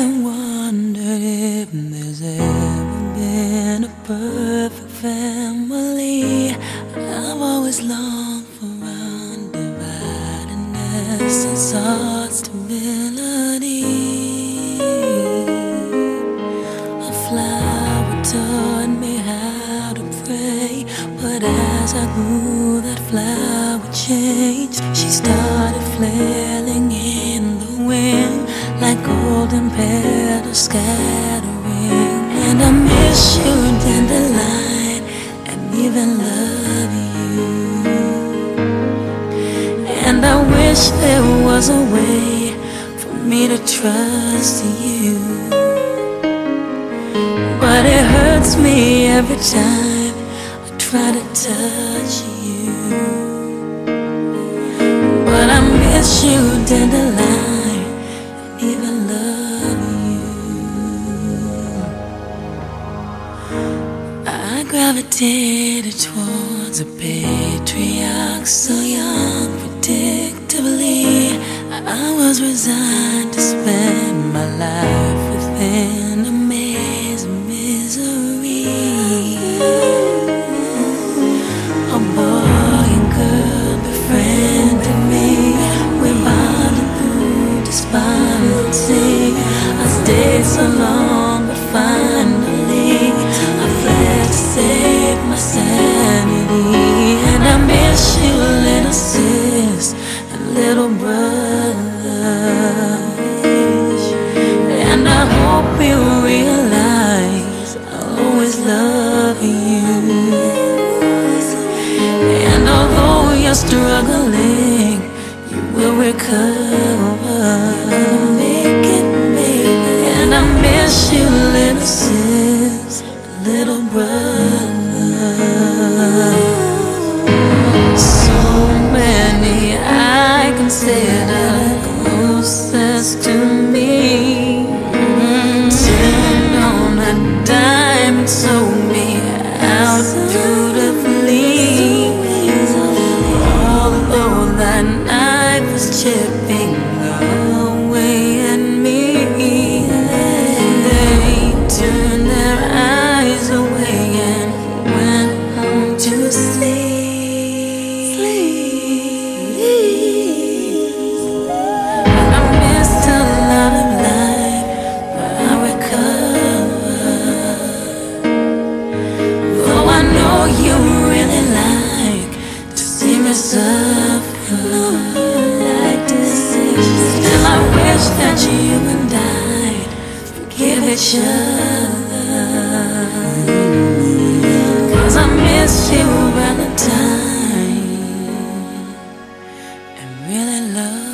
Often wondered if there's ever been a perfect family. I've always longed for undividedness and sought stability. A flower taught me how to pray, but as I grew, that flower changed. She started flailing in the wind golden petals scattering. And I miss you, dandelion, and even love you. And I wish there was a way for me to trust you. But it hurts me every time I try to touch you. But I miss you, dandelion, and even gravitated towards a patriarch so young, predictably. I was resigned to spend my life within a maze of misery. A boy and girl befriended me. We bonded through despondency. I stayed so long, I miss you, little brother. So many I consider closest to me. Turned on a dime and see me suffer. Like see Still, I wish that you and I forgive each other. Cause I miss you, Valentine, and really love.